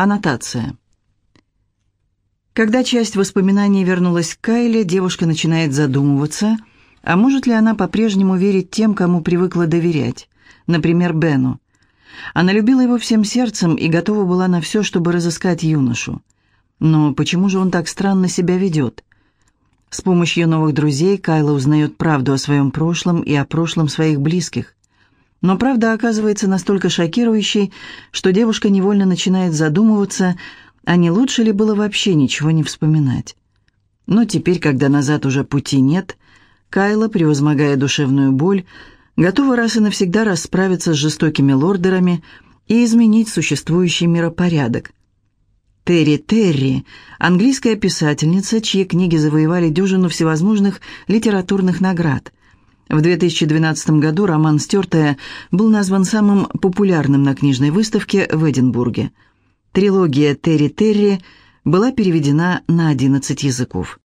Аннотация. Когда часть воспоминаний вернулась к Кайле, девушка начинает задумываться, а может ли она по-прежнему верить тем, кому привыкла доверять, например, Бену. Она любила его всем сердцем и готова была на все, чтобы разыскать юношу. Но почему же он так странно себя ведет? С помощью новых друзей Кайла узнает правду о своем прошлом и о прошлом своих близких. Но правда оказывается настолько шокирующей, что девушка невольно начинает задумываться, а не лучше ли было вообще ничего не вспоминать. Но теперь, когда назад уже пути нет, Кайла, превозмогая душевную боль, готова раз и навсегда расправиться с жестокими лордерами и изменить существующий миропорядок. Терри Терри – английская писательница, чьи книги завоевали дюжину всевозможных литературных наград. В 2012 году роман «Стертая» был назван самым популярным на книжной выставке в Эдинбурге – Трилогия Терри Терри была переведена на 11 языков.